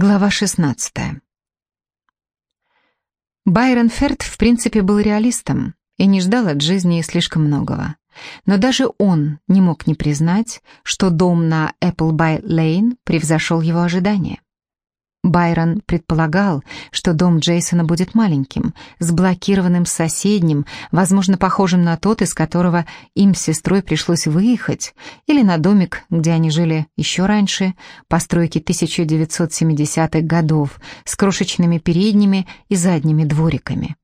Глава 16. Байрон Ферд в принципе был реалистом и не ждал от жизни слишком многого. Но даже он не мог не признать, что дом на Эпплбай-Лейн превзошел его ожидания. Байрон предполагал, что дом Джейсона будет маленьким, с блокированным соседним, возможно, похожим на тот, из которого им с сестрой пришлось выехать, или на домик, где они жили еще раньше, постройки 1970-х годов, с крошечными передними и задними двориками.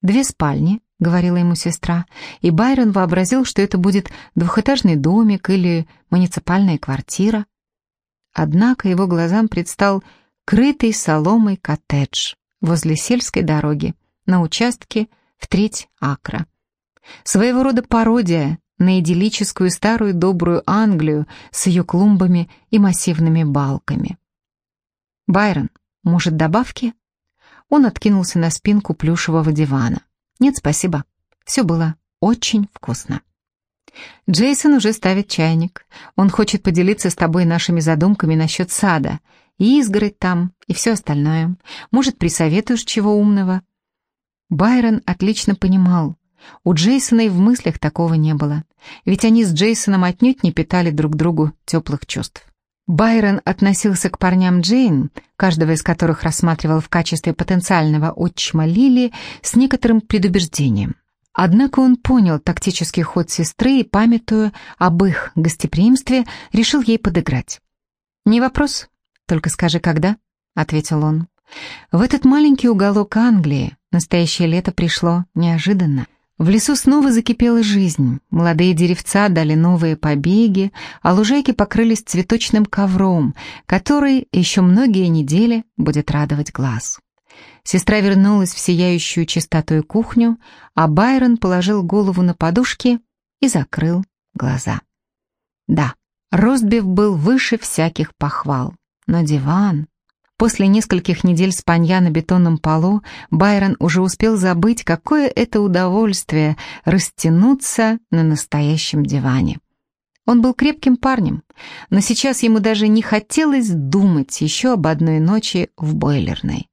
«Две спальни», — говорила ему сестра, и Байрон вообразил, что это будет двухэтажный домик или муниципальная квартира. Однако его глазам предстал крытый соломой коттедж возле сельской дороги на участке в треть акра. Своего рода пародия на идиллическую старую добрую Англию с ее клумбами и массивными балками. «Байрон, может, добавки?» Он откинулся на спинку плюшевого дивана. «Нет, спасибо. Все было очень вкусно». «Джейсон уже ставит чайник. Он хочет поделиться с тобой нашими задумками насчет сада и изгородь там, и все остальное. Может, присоветуешь чего умного?» Байрон отлично понимал, у Джейсона и в мыслях такого не было, ведь они с Джейсоном отнюдь не питали друг другу теплых чувств. Байрон относился к парням Джейн, каждого из которых рассматривал в качестве потенциального отчима Лили, с некоторым предубеждением. Однако он понял тактический ход сестры и, памятуя об их гостеприимстве, решил ей подыграть. «Не вопрос, «Только скажи, когда?» — ответил он. В этот маленький уголок Англии настоящее лето пришло неожиданно. В лесу снова закипела жизнь, молодые деревца дали новые побеги, а лужайки покрылись цветочным ковром, который еще многие недели будет радовать глаз. Сестра вернулась в сияющую чистоту кухню, а Байрон положил голову на подушки и закрыл глаза. Да, Ростбиф был выше всяких похвал. Но диван... После нескольких недель спанья на бетонном полу Байрон уже успел забыть, какое это удовольствие растянуться на настоящем диване. Он был крепким парнем, но сейчас ему даже не хотелось думать еще об одной ночи в бойлерной.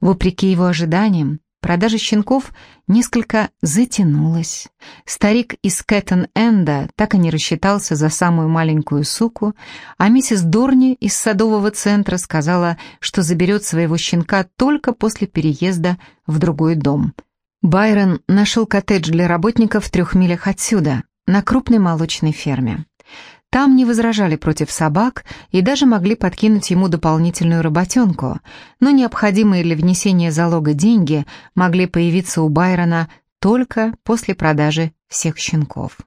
Вопреки его ожиданиям, Продажа щенков несколько затянулась. Старик из Кэттон-Энда так и не рассчитался за самую маленькую суку, а миссис Дорни из садового центра сказала, что заберет своего щенка только после переезда в другой дом. Байрон нашел коттедж для работников в трех милях отсюда, на крупной молочной ферме. Там не возражали против собак и даже могли подкинуть ему дополнительную работенку, но необходимые для внесения залога деньги могли появиться у Байрона только после продажи всех щенков.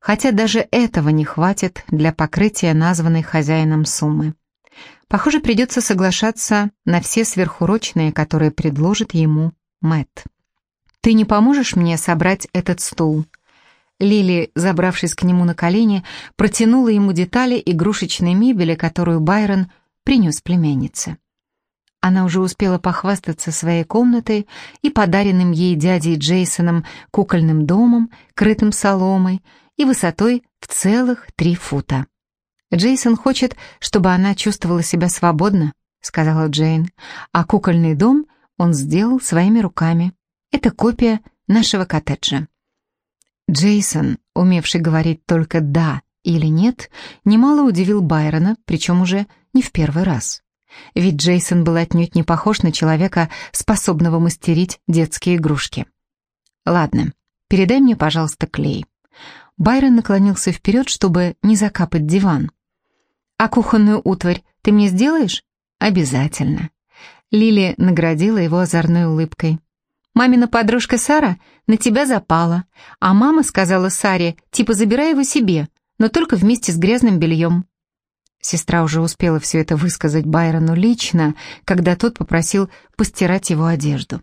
Хотя даже этого не хватит для покрытия названной хозяином суммы. Похоже, придется соглашаться на все сверхурочные, которые предложит ему Мэтт. «Ты не поможешь мне собрать этот стул?» Лили, забравшись к нему на колени, протянула ему детали игрушечной мебели, которую Байрон принес племяннице. Она уже успела похвастаться своей комнатой и подаренным ей дядей Джейсоном кукольным домом, крытым соломой и высотой в целых три фута. «Джейсон хочет, чтобы она чувствовала себя свободно», — сказала Джейн, «а кукольный дом он сделал своими руками. Это копия нашего коттеджа». Джейсон, умевший говорить только «да» или «нет», немало удивил Байрона, причем уже не в первый раз. Ведь Джейсон был отнюдь не похож на человека, способного мастерить детские игрушки. «Ладно, передай мне, пожалуйста, клей». Байрон наклонился вперед, чтобы не закапать диван. «А кухонную утварь ты мне сделаешь?» «Обязательно». Лили наградила его озорной улыбкой. Мамина подружка Сара на тебя запала, а мама сказала Саре, типа забирай его себе, но только вместе с грязным бельем. Сестра уже успела все это высказать Байрону лично, когда тот попросил постирать его одежду.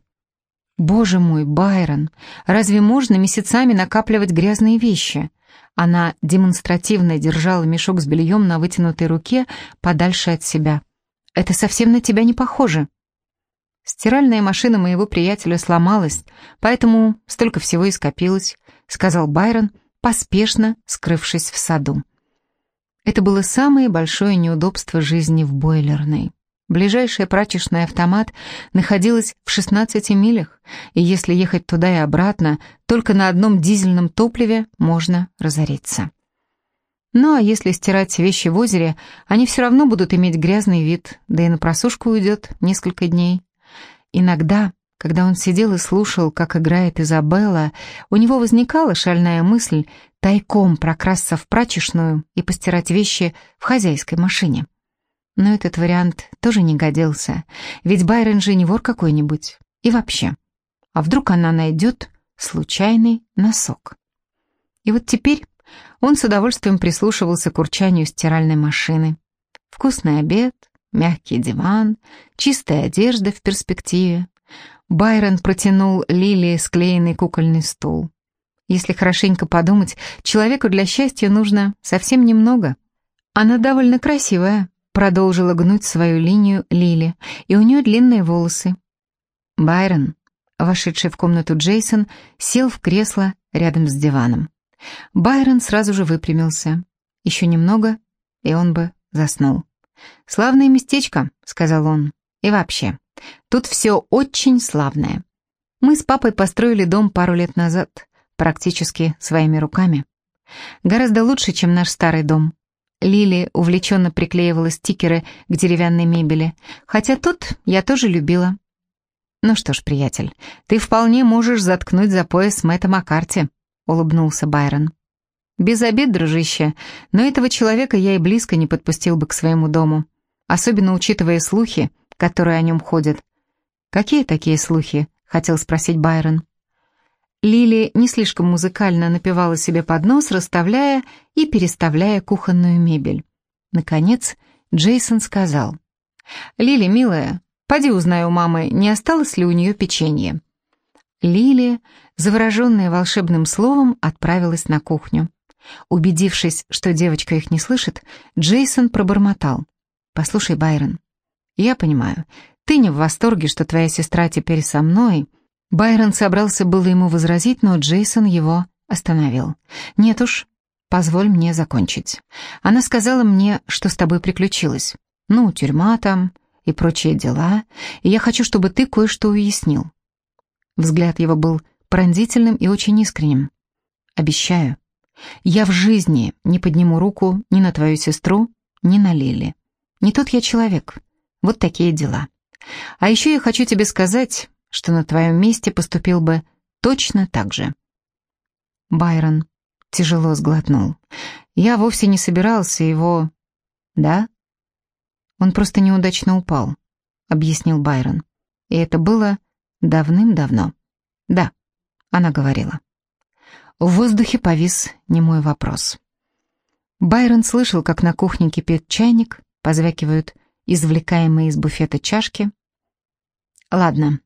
«Боже мой, Байрон, разве можно месяцами накапливать грязные вещи?» Она демонстративно держала мешок с бельем на вытянутой руке подальше от себя. «Это совсем на тебя не похоже». Стиральная машина моего приятеля сломалась, поэтому столько всего и скопилось, сказал Байрон, поспешно скрывшись в саду. Это было самое большое неудобство жизни в бойлерной. Ближайшая прачечная автомат находилась в 16 милях, и если ехать туда и обратно, только на одном дизельном топливе можно разориться. Ну а если стирать вещи в озере, они все равно будут иметь грязный вид, да и на просушку уйдет несколько дней. Иногда, когда он сидел и слушал, как играет Изабелла, у него возникала шальная мысль тайком прокрасться в прачечную и постирать вещи в хозяйской машине. Но этот вариант тоже не годился, ведь Байрон же не вор какой-нибудь. И вообще, а вдруг она найдет случайный носок? И вот теперь он с удовольствием прислушивался к урчанию стиральной машины. Вкусный обед, мягкий диван, чистая одежда в перспективе. Байрон протянул Лилии склеенный кукольный стул. Если хорошенько подумать, человеку для счастья нужно совсем немного. Она довольно красивая, продолжила гнуть свою линию Лили, и у нее длинные волосы. Байрон, вошедший в комнату Джейсон, сел в кресло рядом с диваном. Байрон сразу же выпрямился. Еще немного, и он бы заснул. «Славное местечко», — сказал он. «И вообще, тут все очень славное. Мы с папой построили дом пару лет назад, практически своими руками. Гораздо лучше, чем наш старый дом. Лили увлеченно приклеивала стикеры к деревянной мебели, хотя тот я тоже любила. «Ну что ж, приятель, ты вполне можешь заткнуть за пояс Мэтта Маккарти», — улыбнулся Байрон. «Без обид, дружище, но этого человека я и близко не подпустил бы к своему дому, особенно учитывая слухи, которые о нем ходят». «Какие такие слухи?» — хотел спросить Байрон. Лили не слишком музыкально напевала себе под нос, расставляя и переставляя кухонную мебель. Наконец, Джейсон сказал. «Лили, милая, поди узнай у мамы, не осталось ли у нее печенье». Лили, завороженная волшебным словом, отправилась на кухню. Убедившись, что девочка их не слышит, Джейсон пробормотал. «Послушай, Байрон, я понимаю, ты не в восторге, что твоя сестра теперь со мной, — Байрон собрался было ему возразить, но Джейсон его остановил. «Нет уж, позволь мне закончить. Она сказала мне, что с тобой приключилось. Ну, тюрьма там и прочие дела, и я хочу, чтобы ты кое-что уяснил». Взгляд его был пронзительным и очень искренним. «Обещаю, я в жизни не подниму руку ни на твою сестру, ни на Лили. Не тот я человек. Вот такие дела. А еще я хочу тебе сказать, что на твоем месте поступил бы точно так же. Байрон тяжело сглотнул. Я вовсе не собирался его... Да? Он просто неудачно упал, объяснил Байрон. И это было давным-давно. Да, она говорила. В воздухе повис немой вопрос. Байрон слышал, как на кухне кипит чайник, позвякивают извлекаемые из буфета чашки, Ладно,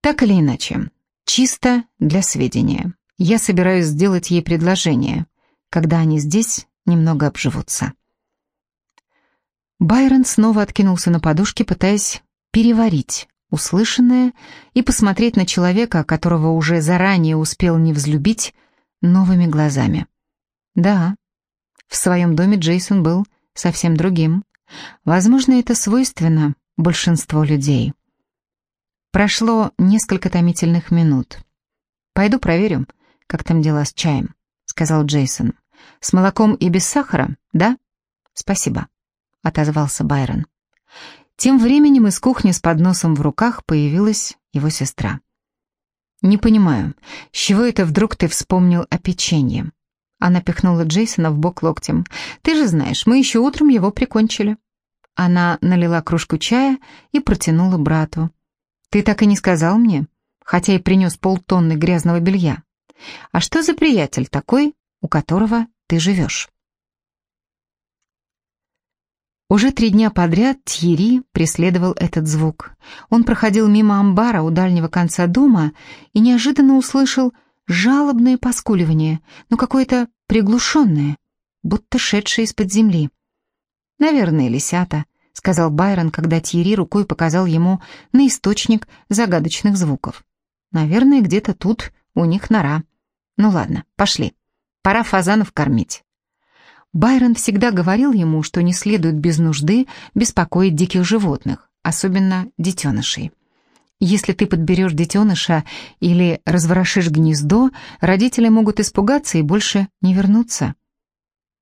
так или иначе, чисто для сведения. Я собираюсь сделать ей предложение, когда они здесь немного обживутся. Байрон снова откинулся на подушке, пытаясь переварить услышанное и посмотреть на человека, которого уже заранее успел не взлюбить, новыми глазами. Да, в своем доме Джейсон был совсем другим. Возможно, это свойственно большинству людей. Прошло несколько томительных минут. «Пойду проверю, как там дела с чаем», — сказал Джейсон. «С молоком и без сахара, да?» «Спасибо», — отозвался Байрон. Тем временем из кухни с подносом в руках появилась его сестра. «Не понимаю, с чего это вдруг ты вспомнил о печенье?» Она пихнула Джейсона в бок локтем. «Ты же знаешь, мы еще утром его прикончили». Она налила кружку чая и протянула брату. Ты так и не сказал мне, хотя и принес полтонны грязного белья. А что за приятель такой, у которого ты живешь?» Уже три дня подряд Тьерри преследовал этот звук. Он проходил мимо амбара у дальнего конца дома и неожиданно услышал жалобное поскуливание, но какое-то приглушенное, будто шедшее из-под земли. Наверное, лисята, сказал Байрон, когда Тьерри рукой показал ему на источник загадочных звуков. Наверное, где-то тут у них нора. Ну ладно, пошли. Пора фазанов кормить. Байрон всегда говорил ему, что не следует без нужды беспокоить диких животных, особенно детенышей. Если ты подберешь детеныша или разворошишь гнездо, родители могут испугаться и больше не вернуться.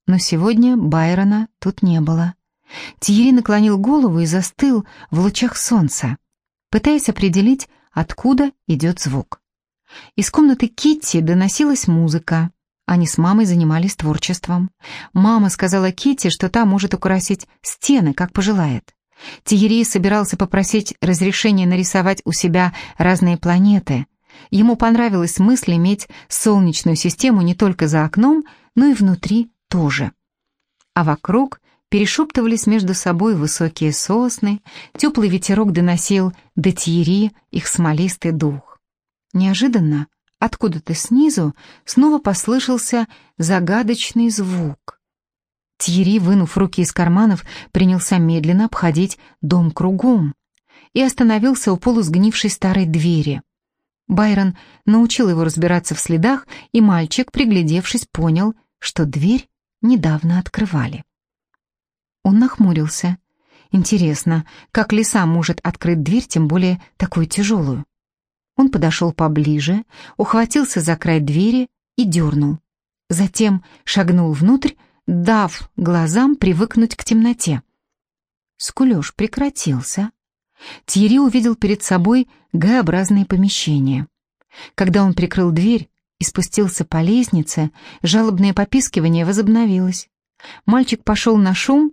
Но сегодня Байрона тут не было. Тиери наклонил голову и застыл в лучах солнца, пытаясь определить, откуда идет звук. Из комнаты Китти доносилась музыка. Они с мамой занимались творчеством. Мама сказала Китти, что та может украсить стены, как пожелает. Тиери собирался попросить разрешения нарисовать у себя разные планеты. Ему понравилась мысль иметь солнечную систему не только за окном, но и внутри тоже. А вокруг перешептывались между собой высокие сосны, теплый ветерок доносил до Тиери их смолистый дух. Неожиданно откуда-то снизу снова послышался загадочный звук. Тьерри, вынув руки из карманов, принялся медленно обходить дом кругом и остановился у полусгнившей старой двери. Байрон научил его разбираться в следах, и мальчик, приглядевшись, понял, что дверь недавно открывали. Он нахмурился. Интересно, как лиса может открыть дверь, тем более такую тяжелую? Он подошел поближе, ухватился за край двери и дернул. Затем шагнул внутрь, дав глазам привыкнуть к темноте. Скулеж прекратился. Тьерри увидел перед собой Г-образное помещение. Когда он прикрыл дверь и спустился по лестнице, жалобное попискивание возобновилось. Мальчик пошел на шум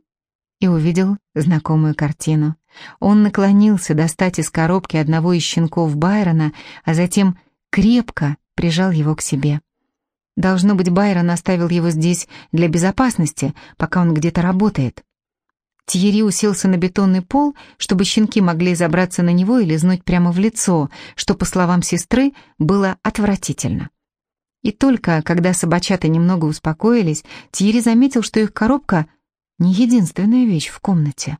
и увидел знакомую картину. Он наклонился достать из коробки одного из щенков Байрона, а затем крепко прижал его к себе. Должно быть, Байрон оставил его здесь для безопасности, пока он где-то работает. Тьерри уселся на бетонный пол, чтобы щенки могли забраться на него и лизнуть прямо в лицо, что, по словам сестры, было отвратительно. И только когда собачата немного успокоились, Тьерри заметил, что их коробка не единственная вещь в комнате.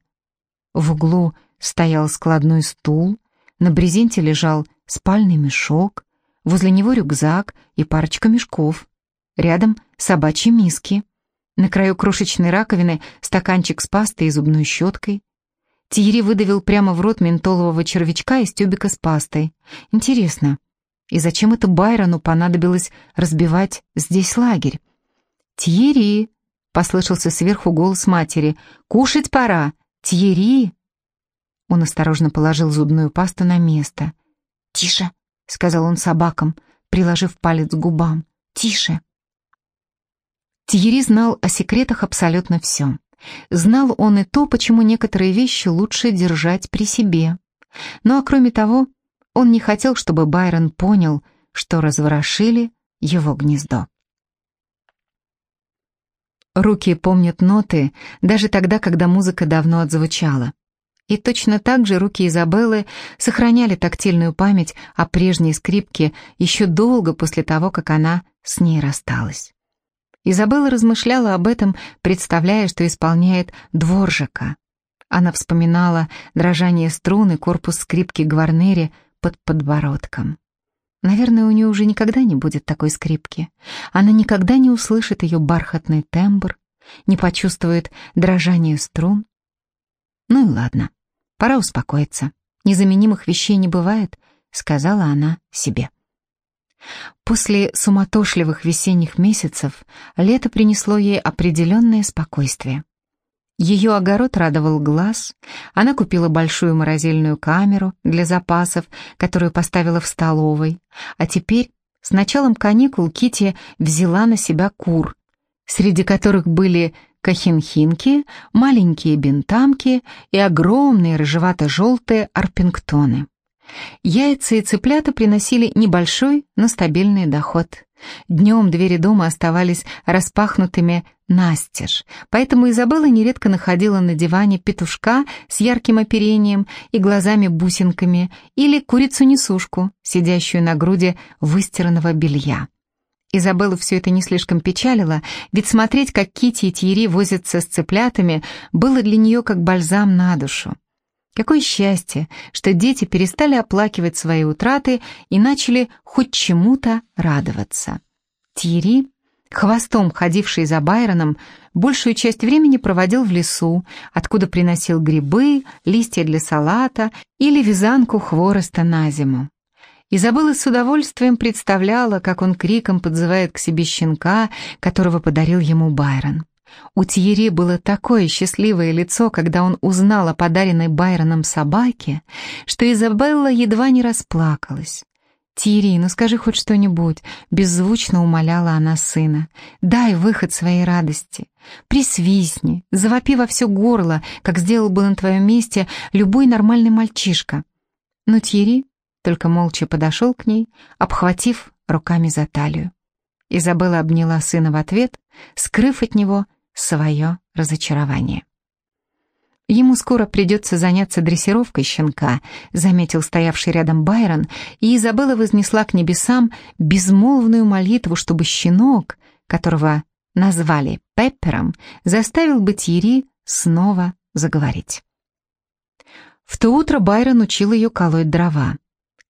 В углу стоял складной стул, на брезенте лежал спальный мешок, возле него рюкзак и парочка мешков. Рядом собачьи миски. На краю крошечной раковины стаканчик с пастой и зубной щеткой. Тиери выдавил прямо в рот ментолового червячка из тюбика с пастой. Интересно, и зачем это Байрону понадобилось разбивать здесь лагерь? «Тиери!» Послышался сверху голос матери. «Кушать пора! Тьери!» Он осторожно положил зубную пасту на место. «Тише!» — сказал он собакам, приложив палец к губам. «Тише!» Тьери знал о секретах абсолютно все. Знал он и то, почему некоторые вещи лучше держать при себе. Ну а кроме того, он не хотел, чтобы Байрон понял, что разворошили его гнездо. Руки помнят ноты даже тогда, когда музыка давно отзвучала. И точно так же руки Изабеллы сохраняли тактильную память о прежней скрипке еще долго после того, как она с ней рассталась. Изабелла размышляла об этом, представляя, что исполняет дворжика. Она вспоминала дрожание струн и корпус скрипки Гварнери под подбородком. Наверное, у нее уже никогда не будет такой скрипки. Она никогда не услышит ее бархатный тембр, не почувствует дрожание струн. Ну и ладно, пора успокоиться. Незаменимых вещей не бывает, сказала она себе. После суматошливых весенних месяцев лето принесло ей определенное спокойствие. Ее огород радовал глаз, она купила большую морозильную камеру для запасов, которую поставила в столовой, а теперь, с началом каникул, Кити взяла на себя кур, среди которых были кахинхинки, маленькие бентамки и огромные рыжевато-желтые арпингтоны. Яйца и цыплята приносили небольшой, но стабильный доход. Днем двери дома оставались распахнутыми настежь, поэтому Изабелла нередко находила на диване петушка с ярким оперением и глазами-бусинками или курицу-несушку, сидящую на груди выстиранного белья. Изабеллу все это не слишком печалило, ведь смотреть, как Кити и Тьерри возятся с цыплятами, было для нее как бальзам на душу. Какое счастье, что дети перестали оплакивать свои утраты и начали хоть чему-то радоваться. Тьерри хвостом ходивший за Байроном, большую часть времени проводил в лесу, откуда приносил грибы, листья для салата или вязанку хвороста на зиму. Изабелла с удовольствием представляла, как он криком подзывает к себе щенка, которого подарил ему Байрон. У Тьерри было такое счастливое лицо, когда он узнал о подаренной Байроном собаке, что Изабелла едва не расплакалась. «Тири, ну скажи хоть что-нибудь», — беззвучно умоляла она сына. «Дай выход своей радости. Присвистни, завопи во все горло, как сделал бы на твоем месте любой нормальный мальчишка». Но Тири только молча подошел к ней, обхватив руками за талию. Изабелла обняла сына в ответ, скрыв от него свое разочарование. «Ему скоро придется заняться дрессировкой щенка», заметил стоявший рядом Байрон, и Изабелла вознесла к небесам безмолвную молитву, чтобы щенок, которого назвали Пеппером, заставил бы Тьерри снова заговорить. В то утро Байрон учил ее колоть дрова.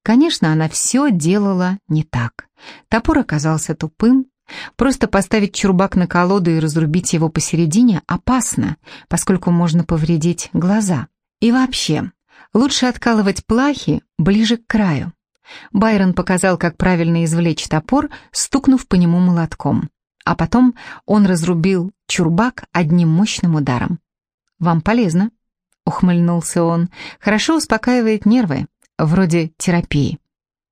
Конечно, она все делала не так. Топор оказался тупым, Просто поставить чурбак на колоду и разрубить его посередине опасно, поскольку можно повредить глаза. И вообще, лучше откалывать плахи ближе к краю. Байрон показал, как правильно извлечь топор, стукнув по нему молотком. А потом он разрубил чурбак одним мощным ударом. «Вам полезно», — ухмыльнулся он. «Хорошо успокаивает нервы, вроде терапии».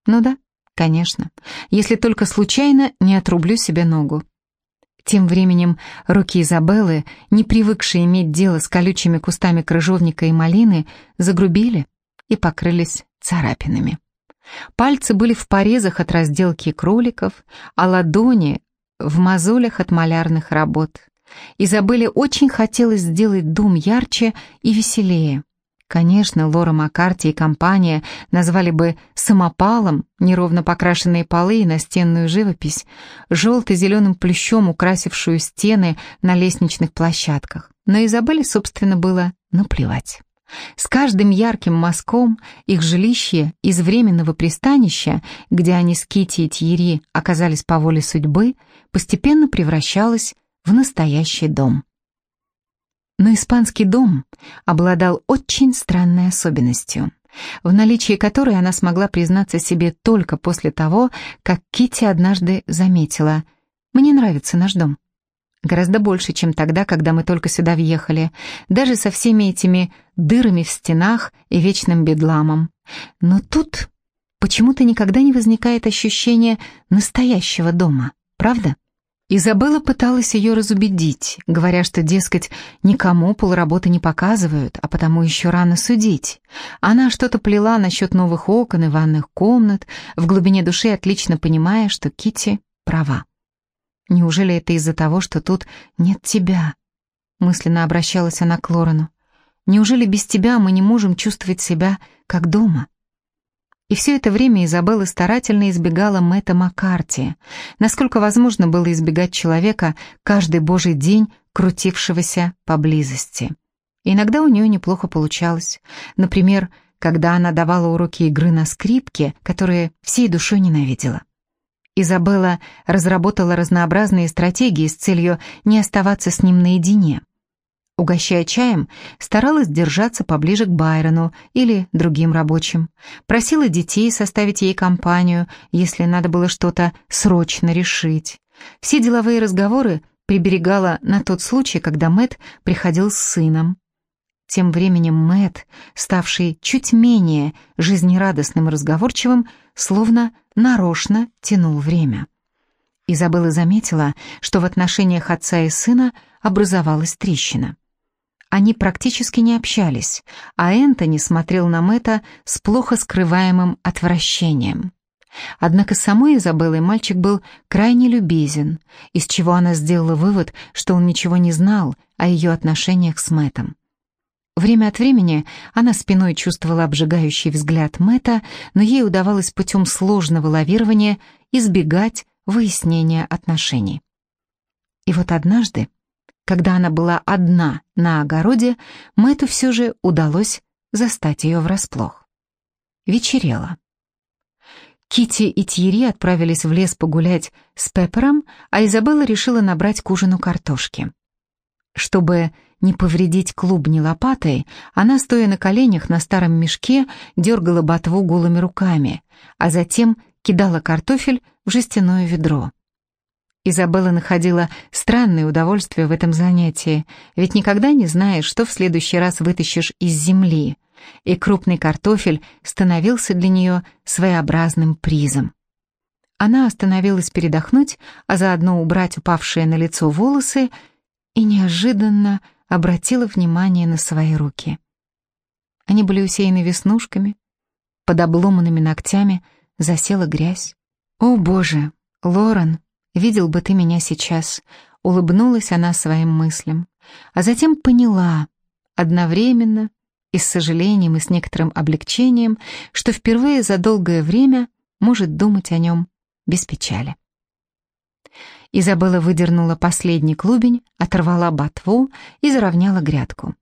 «Ну да, Конечно, если только случайно не отрублю себе ногу. Тем временем руки Изабеллы, не привыкшие иметь дело с колючими кустами крыжовника и малины, загрубили и покрылись царапинами. Пальцы были в порезах от разделки кроликов, а ладони в мозолях от малярных работ. Изабелле очень хотелось сделать дом ярче и веселее. Конечно, Лора Маккарти и компания назвали бы самопалом неровно покрашенные полы и настенную живопись, желто-зеленым плющом украсившую стены на лестничных площадках. Но Изабелле, собственно, было наплевать. С каждым ярким мазком их жилище из временного пристанища, где они с Кити и Тьери оказались по воле судьбы, постепенно превращалось в настоящий дом. Но испанский дом обладал очень странной особенностью, в наличии которой она смогла признаться себе только после того, как Кити однажды заметила «Мне нравится наш дом». Гораздо больше, чем тогда, когда мы только сюда въехали, даже со всеми этими дырами в стенах и вечным бедламом. Но тут почему-то никогда не возникает ощущение настоящего дома, правда? Изабелла пыталась ее разубедить, говоря, что, дескать, никому полработы не показывают, а потому еще рано судить. Она что-то плела насчет новых окон и ванных комнат, в глубине души отлично понимая, что Кити права. «Неужели это из-за того, что тут нет тебя?» Мысленно обращалась она к Лорену. «Неужели без тебя мы не можем чувствовать себя как дома?» И все это время Изабелла старательно избегала Мэтта Маккарти, насколько возможно было избегать человека каждый божий день, крутившегося поблизости. иногда у нее неплохо получалось. Например, когда она давала уроки игры на скрипке, которые всей душой ненавидела. Изабелла разработала разнообразные стратегии с целью не оставаться с ним наедине. Угощая чаем, старалась держаться поближе к Байрону или другим рабочим. Просила детей составить ей компанию, если надо было что-то срочно решить. Все деловые разговоры приберегала на тот случай, когда Мэт приходил с сыном. Тем временем Мэт, ставший чуть менее жизнерадостным и разговорчивым, словно нарочно тянул время. Изабелла заметила, что в отношениях отца и сына образовалась трещина. Они практически не общались, а Энтони смотрел на Мэтта с плохо скрываемым отвращением. Однако самой Изабеллой мальчик был крайне любезен, из чего она сделала вывод, что он ничего не знал о ее отношениях с Мэттом. Время от времени она спиной чувствовала обжигающий взгляд Мэтта, но ей удавалось путем сложного лавирования избегать выяснения отношений. И вот однажды, когда она была одна на огороде, Мэтту все же удалось застать ее врасплох. Вечерело. Кити и Тьерри отправились в лес погулять с Пеппером, а Изабелла решила набрать к ужину картошки. Чтобы не повредить клубни лопатой, она, стоя на коленях на старом мешке, дергала ботву голыми руками, а затем кидала картофель в жестяное ведро. Изабелла находила странное удовольствие в этом занятии, ведь никогда не знаешь, что в следующий раз вытащишь из земли, и крупный картофель становился для нее своеобразным призом. Она остановилась передохнуть, а заодно убрать упавшие на лицо волосы, и неожиданно обратила внимание на свои руки. Они были усеяны веснушками, под обломанными ногтями засела грязь. «О, Боже, Лорен!» Видел бы ты меня сейчас», — улыбнулась она своим мыслям, а затем поняла одновременно и с сожалением и с некоторым облегчением, что впервые за долгое время может думать о нем без печали. Изабелла выдернула последний клубень, оторвала ботву и заровняла грядку.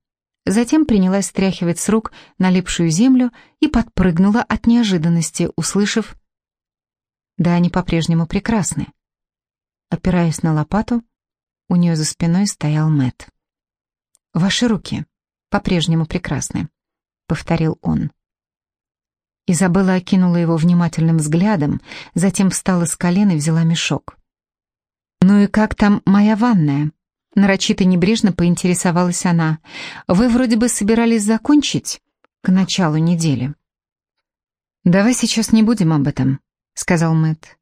Затем принялась стряхивать с рук налипшую землю и подпрыгнула от неожиданности, услышав «Да они по-прежнему прекрасны». Опираясь на лопату, у нее за спиной стоял Мэт. «Ваши руки по-прежнему прекрасны», — повторил он. Изабелла окинула его внимательным взглядом, затем встала с колен и взяла мешок. «Ну и как там моя ванная?» Нарочито небрежно поинтересовалась она. «Вы вроде бы собирались закончить к началу недели». «Давай сейчас не будем об этом», — сказал Мэтт.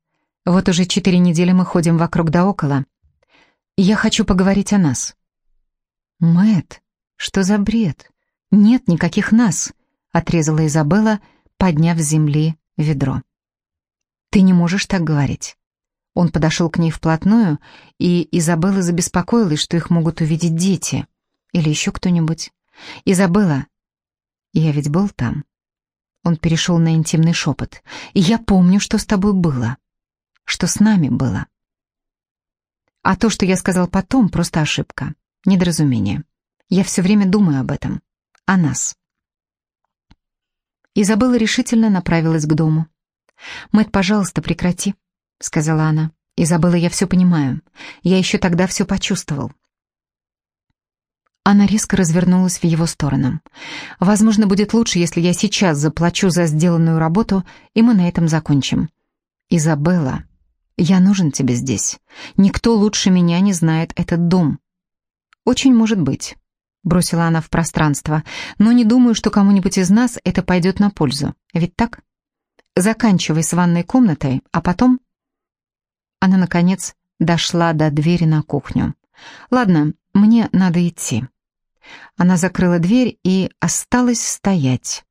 Вот уже четыре недели мы ходим вокруг да около. Я хочу поговорить о нас. Мэт, что за бред? Нет никаких нас, отрезала Изабелла, подняв с земли ведро. Ты не можешь так говорить. Он подошел к ней вплотную, и Изабелла забеспокоилась, что их могут увидеть дети или еще кто-нибудь. «Изабелла, я ведь был там». Он перешел на интимный шепот. «И я помню, что с тобой было что с нами было. А то, что я сказал потом, просто ошибка, недоразумение. Я все время думаю об этом, о нас. Изабелла решительно направилась к дому. «Мэтт, пожалуйста, прекрати», — сказала она. «Изабелла, я все понимаю. Я еще тогда все почувствовал». Она резко развернулась в его сторону. «Возможно, будет лучше, если я сейчас заплачу за сделанную работу, и мы на этом закончим. Изабелла, я нужен тебе здесь. Никто лучше меня не знает этот дом. Очень может быть, бросила она в пространство, но не думаю, что кому-нибудь из нас это пойдет на пользу. Ведь так? Заканчивай с ванной комнатой, а потом... Она, наконец, дошла до двери на кухню. Ладно, мне надо идти. Она закрыла дверь и осталась стоять,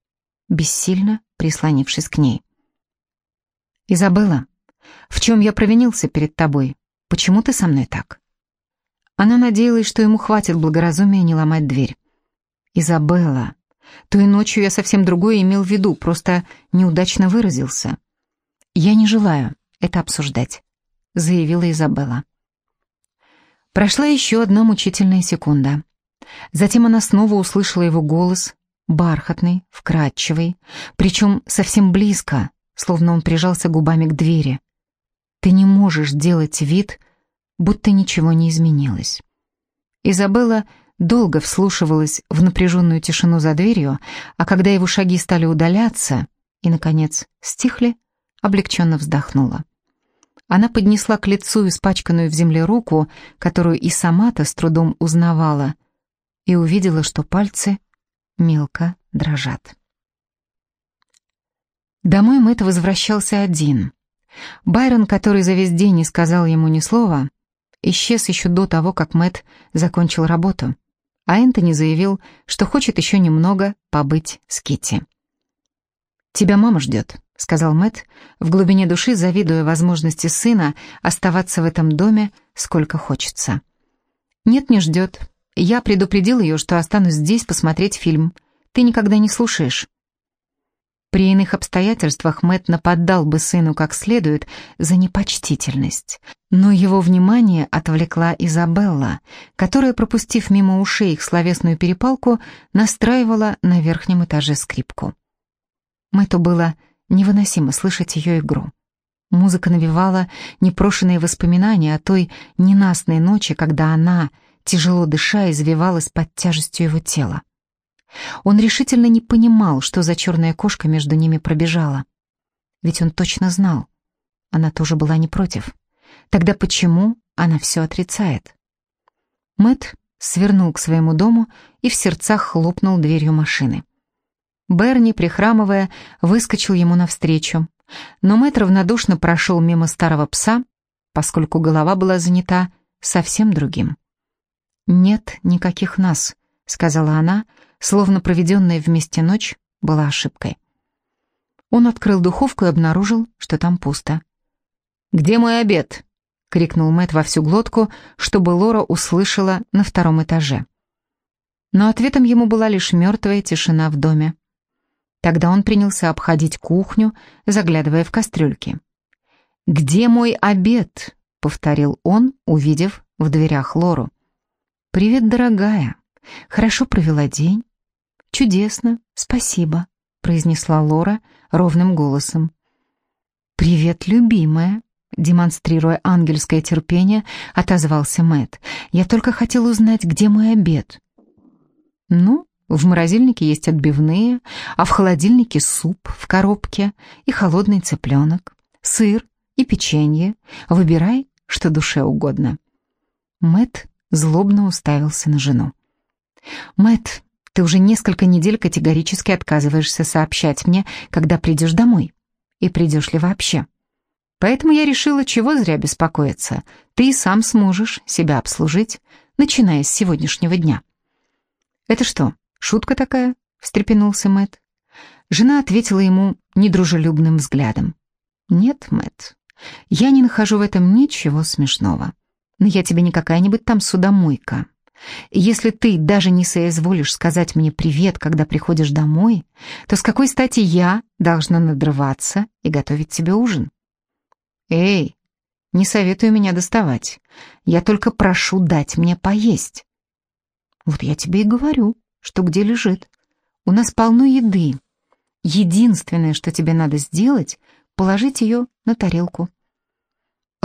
бессильно прислонившись к ней. «Изабелла», в чем я провинился перед тобой? Почему ты со мной так?» Она надеялась, что ему хватит благоразумия не ломать дверь. «Изабелла, той ночью я совсем другое имел в виду, просто неудачно выразился. Я не желаю это обсуждать», — заявила Изабелла. Прошла еще одна мучительная секунда. Затем она снова услышала его голос, бархатный, вкрадчивый, причем совсем близко, словно он прижался губами к двери. Ты не можешь делать вид, будто ничего не изменилось. Изабелла долго вслушивалась в напряженную тишину за дверью, а когда его шаги стали удаляться и, наконец, стихли, облегченно вздохнула. Она поднесла к лицу испачканную в земле руку, которую и сама-то с трудом узнавала, и увидела, что пальцы мелко дрожат. Домой Мэтт возвращался один. Байрон, который за весь день не сказал ему ни слова, исчез еще до того, как Мэт закончил работу, а Энтони заявил, что хочет еще немного побыть с Китти. «Тебя мама ждет», — сказал Мэт, в глубине души завидуя возможности сына оставаться в этом доме сколько хочется. «Нет, не ждет. Я предупредил ее, что останусь здесь посмотреть фильм. Ты никогда не слушаешь». При иных обстоятельствах Мэтт нападал бы сыну как следует за непочтительность. Но его внимание отвлекла Изабелла, которая, пропустив мимо ушей их словесную перепалку, настраивала на верхнем этаже скрипку. Мэтту было Невыносимо слышать ее игру. Музыка навевала непрошенные воспоминания о той ненастной ночи, когда она, тяжело дыша, извивалась под тяжестью его тела. Он решительно не понимал, что за черная кошка между ними пробежала. Ведь он точно знал. Она тоже была не против. Тогда почему она все отрицает? Мэт свернул к своему дому и в сердцах хлопнул дверью машины. Берни, прихрамывая, выскочил ему навстречу, но Мэтт равнодушно прошел мимо старого пса, поскольку голова была занята совсем другим. «Нет никаких нас», — сказала она, словно проведенная вместе ночь была ошибкой. Он открыл духовку и обнаружил, что там пусто. «Где мой обед?» — крикнул Мэтт во всю глотку, чтобы Лора услышала на втором этаже. Но ответом ему была лишь мертвая тишина в доме. Тогда он принялся обходить кухню, заглядывая в кастрюльки. «Где мой обед?» — повторил он, увидев в дверях Лору. «Привет, дорогая. Хорошо провела день?» «Чудесно, спасибо», — произнесла Лора ровным голосом. «Привет, любимая», — демонстрируя ангельское терпение, отозвался Мэт. «Я только хотел узнать, где мой обед». «Ну, в морозильнике есть отбивные, а в холодильнике суп в коробке и холодный цыпленок, сыр и печенье. Выбирай, что душе угодно». Мэт злобно уставился на жену. Мэт, ты уже несколько недель категорически отказываешься сообщать мне, когда придешь домой. И придешь ли вообще. Поэтому я решила, чего зря беспокоиться. Ты сам сможешь себя обслужить, начиная с сегодняшнего дня. Это что, «Шутка такая?» — встрепенулся Мэт. Жена ответила ему недружелюбным взглядом. «Нет, Мэт, я не нахожу в этом ничего смешного. Но я тебе не какая-нибудь там судомойка. Если ты даже не соизволишь сказать мне привет, когда приходишь домой, то с какой стати я должна надрываться и готовить тебе ужин? Эй, не советую меня доставать. Я только прошу дать мне поесть. Вот я тебе и говорю что где лежит. У нас полно еды. Единственное, что тебе надо сделать, положить ее на тарелку.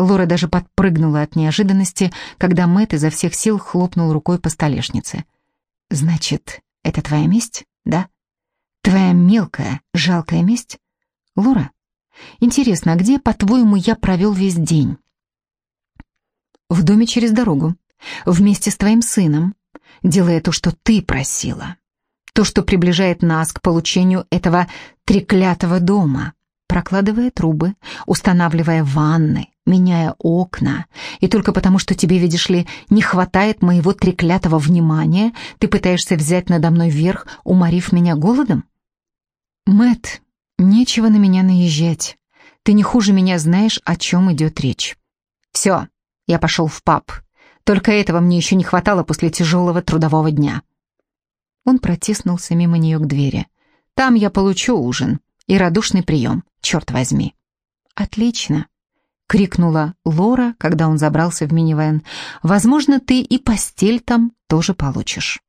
Лора даже подпрыгнула от неожиданности, когда Мэтт изо всех сил хлопнул рукой по столешнице. «Значит, это твоя месть, да? Твоя мелкая, жалкая месть? Лора, интересно, а где, по-твоему, я провел весь день?» «В доме через дорогу, вместе с твоим сыном, делая то, что ты просила. То, что приближает нас к получению этого треклятого дома, прокладывая трубы, устанавливая ванны, меняя окна. И только потому, что тебе, видишь ли, не хватает моего треклятого внимания, ты пытаешься взять надо мной верх, уморив меня голодом? Мэт, нечего на меня наезжать. Ты не хуже меня знаешь, о чем идет речь. Все, я пошел в паб. Только этого мне еще не хватало после тяжелого трудового дня. Он протиснулся мимо нее к двери. «Там я получу ужин и радушный прием, черт возьми». «Отлично», — крикнула Лора, когда он забрался в минивэн. «Возможно, ты и постель там тоже получишь».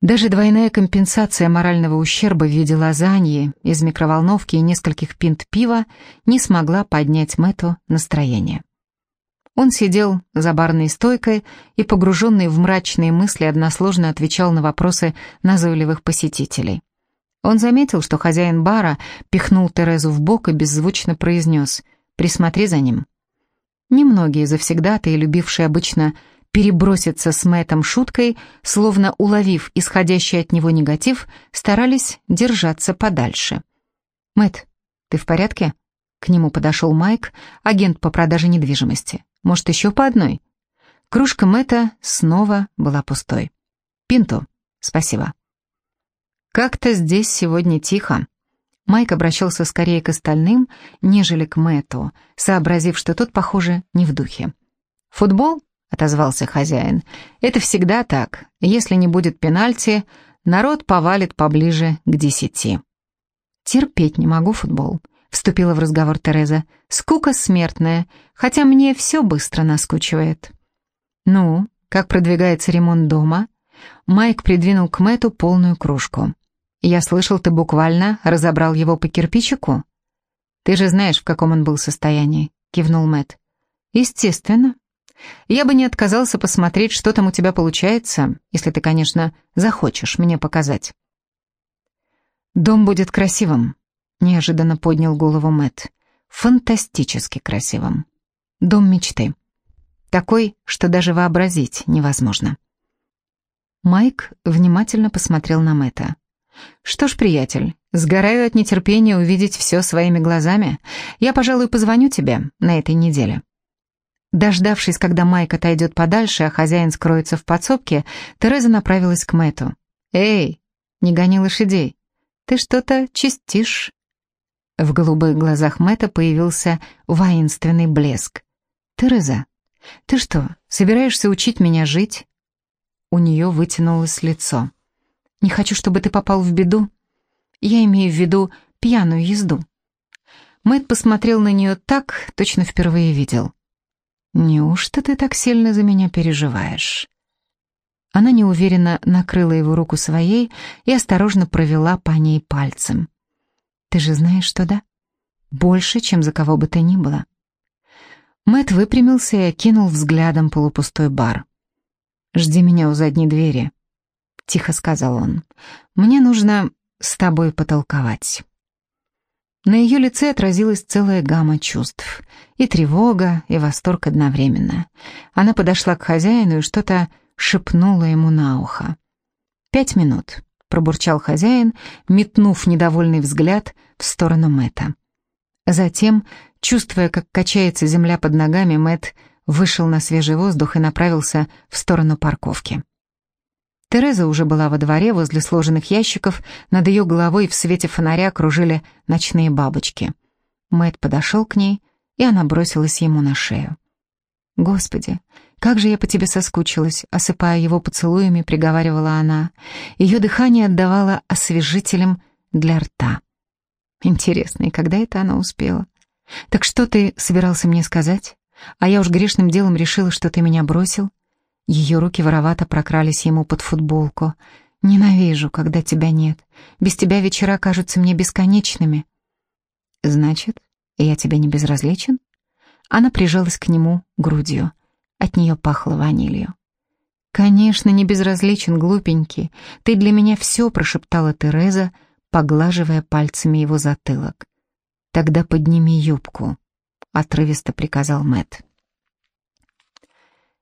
Даже двойная компенсация морального ущерба в виде лазаньи из микроволновки и нескольких пинт пива не смогла поднять Мэтту настроение. Он сидел за барной стойкой и, погруженный в мрачные мысли, односложно отвечал на вопросы назойливых посетителей. Он заметил, что хозяин бара пихнул Терезу в бок и беззвучно произнес «Присмотри за ним». Немногие завсегдатые, любившие обычно переброситься с Мэттом шуткой, словно уловив исходящий от него негатив, старались держаться подальше. «Мэтт, ты в порядке?» К нему подошел Майк, агент по продаже недвижимости. Может, еще по одной?» Кружка Мэтта снова была пустой. «Пинту, спасибо». «Как-то здесь сегодня тихо». Майк обращался скорее к остальным, нежели к Мэтту, сообразив, что тот, похоже, не в духе. «Футбол?» — отозвался хозяин. «Это всегда так. Если не будет пенальти, народ повалит поближе к десяти». «Терпеть не могу футбол», — вступила в разговор Тереза. «Скука смертная, хотя мне все быстро наскучивает». «Ну, как продвигается ремонт дома?» Майк придвинул к Мэту полную кружку. Я слышал, ты буквально разобрал его по кирпичику. Ты же знаешь, в каком он был состоянии, кивнул Мэт. Естественно. Я бы не отказался посмотреть, что там у тебя получается, если ты, конечно, захочешь мне показать. Дом будет красивым, неожиданно поднял голову Мэт. Фантастически красивым. Дом мечты. Такой, что даже вообразить невозможно. Майк внимательно посмотрел на Мэтта. «Что ж, приятель, сгораю от нетерпения увидеть все своими глазами. Я, пожалуй, позвоню тебе на этой неделе». Дождавшись, когда Майк отойдет подальше, а хозяин скроется в подсобке, Тереза направилась к Мэтту. «Эй, не гони лошадей, ты что-то чистишь». В голубых глазах Мэтта появился воинственный блеск. «Тереза, ты что, собираешься учить меня жить?» У нее вытянулось лицо. Не хочу, чтобы ты попал в беду. Я имею в виду пьяную езду». Мэтт посмотрел на нее так, точно впервые видел. «Неужто ты так сильно за меня переживаешь?» Она неуверенно накрыла его руку своей и осторожно провела по ней пальцем. «Ты же знаешь, что да? Больше, чем за кого бы то ни было». Мэтт выпрямился и окинул взглядом полупустой бар. «Жди меня у задней двери. — тихо сказал он. «Мне нужно с тобой потолковать». На ее лице отразилась целая гамма чувств. И тревога, и восторг одновременно. Она подошла к хозяину и что-то шепнула ему на ухо. «Пять минут», — пробурчал хозяин, метнув недовольный взгляд в сторону Мэтта. Затем, чувствуя, как качается земля под ногами, Мэтт вышел на свежий воздух и направился в сторону парковки. Тереза уже была во дворе возле сложенных ящиков, над ее головой в свете фонаря кружили ночные бабочки. Мэт подошел к ней, и она бросилась ему на шею. «Господи, как же я по тебе соскучилась», осыпая его поцелуями, приговаривала она. Ее дыхание отдавало освежителем для рта. Интересно, и когда это она успела? «Так что ты собирался мне сказать? А я уж грешным делом решила, что ты меня бросил. Ее руки воровато прокрались ему под футболку. «Ненавижу, когда тебя нет. Без тебя вечера кажутся мне бесконечными». «Значит, я тебе не безразличен?» Она прижалась к нему грудью. От нее пахло ванилью. «Конечно, не безразличен, глупенький. Ты для меня все», — прошептала Тереза, поглаживая пальцами его затылок. «Тогда подними юбку», — отрывисто приказал Мэтт.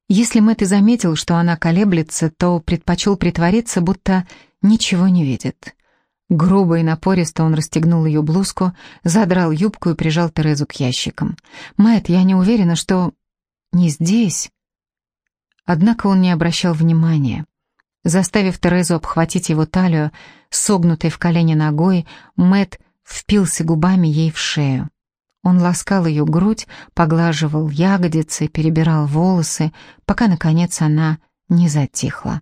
Если Мэтт и заметил, что она колеблется, то предпочел притвориться, будто ничего не видит. Грубо и напористо он расстегнул ее блузку, задрал юбку и прижал Терезу к ящикам. «Мэтт, я не уверена, что...» «Не здесь». Однако он не обращал внимания. Заставив Терезу обхватить его талию, согнутой в колени ногой, Мэтт впился губами ей в шею. Он ласкал ее грудь, поглаживал ягодицы, перебирал волосы, пока, наконец, она не затихла.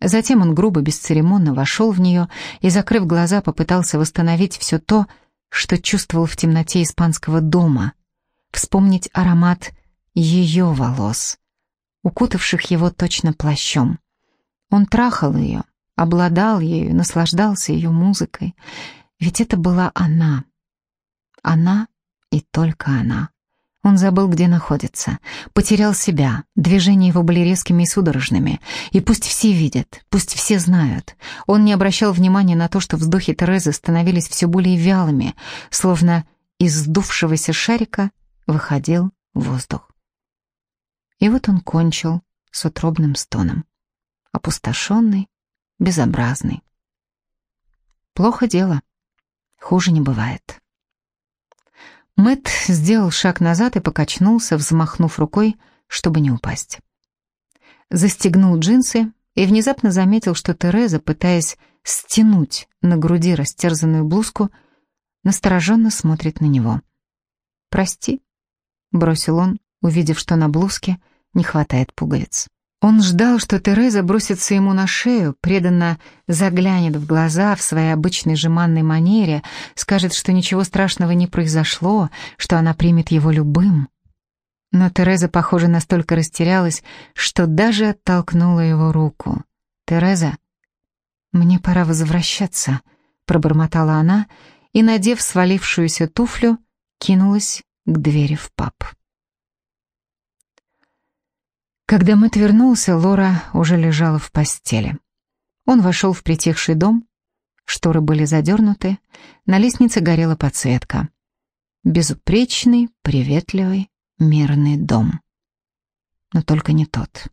Затем он грубо, бесцеремонно вошел в нее и, закрыв глаза, попытался восстановить все то, что чувствовал в темноте испанского дома, вспомнить аромат ее волос, укутавших его точно плащом. Он трахал ее, обладал ею, наслаждался ее музыкой, ведь это была она. Она и только она. Он забыл, где находится, потерял себя, движения его были резкими и судорожными. И пусть все видят, пусть все знают. Он не обращал внимания на то, что вздохи Терезы становились все более вялыми, словно из сдувшегося шарика выходил воздух. И вот он кончил с утробным стоном. Опустошенный, безобразный. Плохо дело. Хуже не бывает. Мэт сделал шаг назад и покачнулся, взмахнув рукой, чтобы не упасть. Застегнул джинсы и внезапно заметил, что Тереза, пытаясь стянуть на груди растерзанную блузку, настороженно смотрит на него. «Прости», — бросил он, увидев, что на блузке не хватает пуговиц. Он ждал, что Тереза бросится ему на шею, преданно заглянет в глаза в своей обычной жеманной манере, скажет, что ничего страшного не произошло, что она примет его любым. Но Тереза, похоже, настолько растерялась, что даже оттолкнула его руку. «Тереза?» «Мне пора возвращаться», — пробормотала она и, надев свалившуюся туфлю, кинулась к двери в паб. Когда Мэтт вернулся, Лора уже лежала в постели. Он вошел в притихший дом, шторы были задернуты, на лестнице горела подсветка. Безупречный, приветливый, мирный дом. Но только не тот.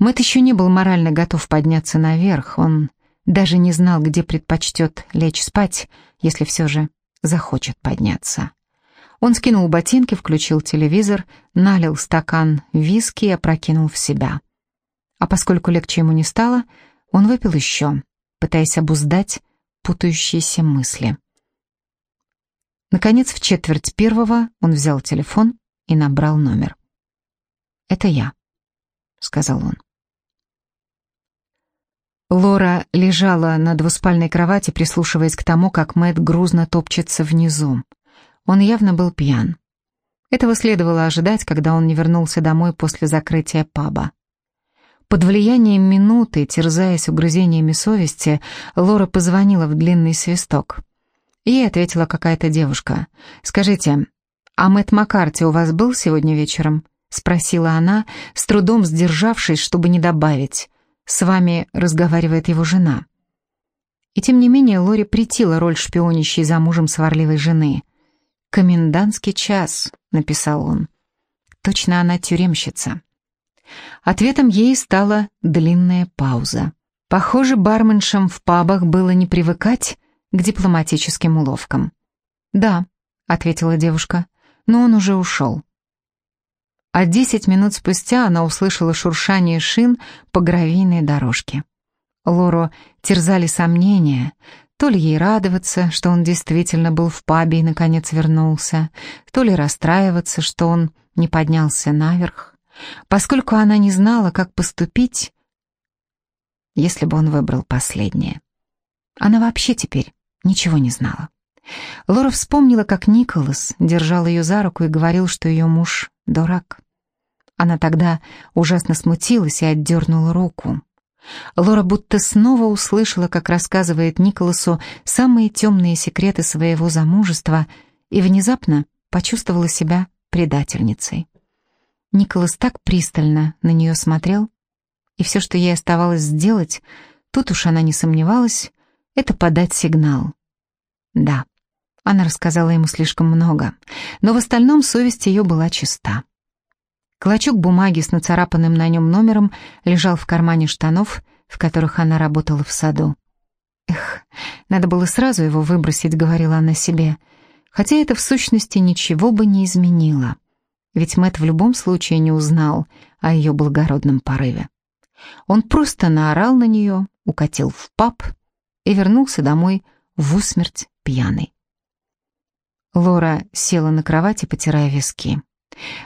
Мэтт еще не был морально готов подняться наверх, он даже не знал, где предпочтет лечь спать, если все же захочет подняться. Он скинул ботинки, включил телевизор, налил стакан виски и опрокинул в себя. А поскольку легче ему не стало, он выпил еще, пытаясь обуздать путающиеся мысли. Наконец, в четверть первого он взял телефон и набрал номер. «Это я», — сказал он. Лора лежала на двуспальной кровати, прислушиваясь к тому, как Мэтт грузно топчется внизу. Он явно был пьян. Этого следовало ожидать, когда он не вернулся домой после закрытия паба. Под влиянием минуты, терзаясь угрызениями совести, Лора позвонила в длинный свисток. Ей ответила какая-то девушка. «Скажите, а Мэтт Маккарти у вас был сегодня вечером?» — спросила она, с трудом сдержавшись, чтобы не добавить. «С вами разговаривает его жена». И тем не менее Лоре притила роль шпионящей за мужем сварливой жены. «Комендантский час», — написал он. Точно она тюремщица. Ответом ей стала длинная пауза. Похоже, барменшам в пабах было не привыкать к дипломатическим уловкам. «Да», — ответила девушка, — «но он уже ушел». А десять минут спустя она услышала шуршание шин по гравийной дорожке. Лору терзали сомнения, то ли ей радоваться, что он действительно был в пабе и наконец вернулся, то ли расстраиваться, что он не поднялся наверх, поскольку она не знала, как поступить, если бы он выбрал последнее. Она вообще теперь ничего не знала. Лора вспомнила, как Николас держал ее за руку и говорил, что ее муж — дурак. Она тогда ужасно смутилась и отдернула руку. Лора будто снова услышала, как рассказывает Николасу самые темные секреты своего замужества и внезапно почувствовала себя предательницей. Николас так пристально на нее смотрел, и все, что ей оставалось сделать, тут уж она не сомневалась, это подать сигнал. Да, она рассказала ему слишком много, но в остальном совесть ее была чиста. Клочок бумаги с нацарапанным на нем номером лежал в кармане штанов, в которых она работала в саду. «Эх, надо было сразу его выбросить», — говорила она себе, хотя это в сущности ничего бы не изменило, ведь Мэт в любом случае не узнал о ее благородном порыве. Он просто наорал на нее, укатил в паб и вернулся домой в усмерть пьяный. Лора села на кровати, потирая виски.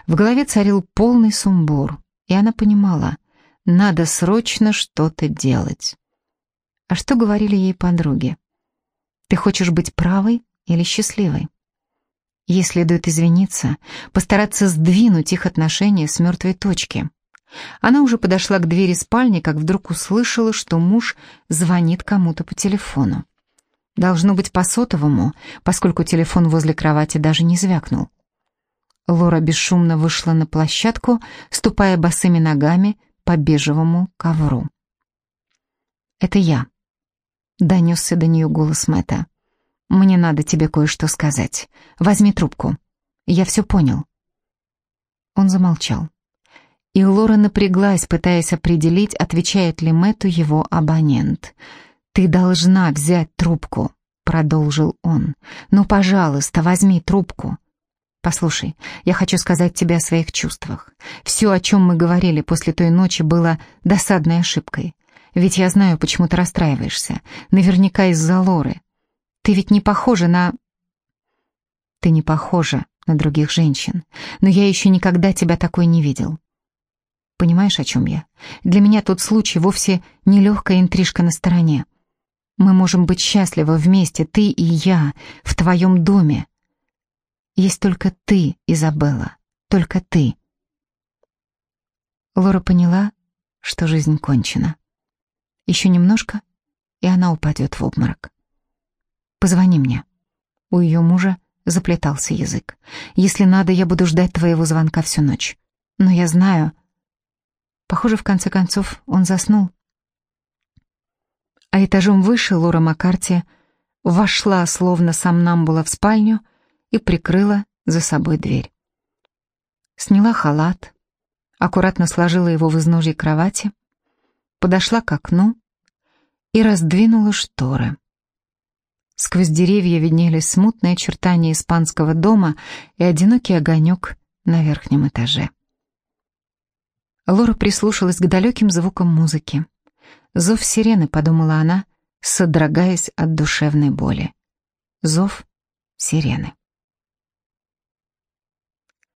В голове царил полный сумбур, и она понимала, надо срочно что-то делать. А что говорили ей подруги? Ты хочешь быть правой или счастливой? Ей следует извиниться, постараться сдвинуть их отношения с мертвой точки. Она уже подошла к двери спальни, как вдруг услышала, что муж звонит кому-то по телефону. Должно быть по сотовому, поскольку телефон возле кровати даже не звякнул. Лора бесшумно вышла на площадку, ступая босыми ногами по бежевому ковру. «Это я», — донесся до нее голос Мэтта. «Мне надо тебе кое-что сказать. Возьми трубку. Я все понял». Он замолчал. И Лора напряглась, пытаясь определить, отвечает ли Мэтту его абонент. «Ты должна взять трубку», — продолжил он. «Ну, пожалуйста, возьми трубку». Послушай, я хочу сказать тебе о своих чувствах. Все, о чем мы говорили после той ночи, было досадной ошибкой. Ведь я знаю, почему ты расстраиваешься. Наверняка из-за Лоры. Ты ведь не похожа на... Ты не похожа на других женщин, но я еще никогда тебя такой не видел. Понимаешь, о чем я? Для меня тот случай вовсе не легкая интрижка на стороне. Мы можем быть счастливы вместе, ты и я, в твоем доме. Есть только ты, Изабелла, только ты. Лора поняла, что жизнь кончена. Еще немножко, и она упадет в обморок. «Позвони мне». У ее мужа заплетался язык. «Если надо, я буду ждать твоего звонка всю ночь. Но я знаю...» Похоже, в конце концов, он заснул. А этажом выше Лора Маккарти вошла, словно сам нам была в спальню, и прикрыла за собой дверь. Сняла халат, аккуратно сложила его в изножье кровати, подошла к окну и раздвинула шторы. Сквозь деревья виднелись смутные очертания испанского дома и одинокий огонек на верхнем этаже. Лора прислушалась к далеким звукам музыки. «Зов сирены», — подумала она, содрогаясь от душевной боли. «Зов сирены».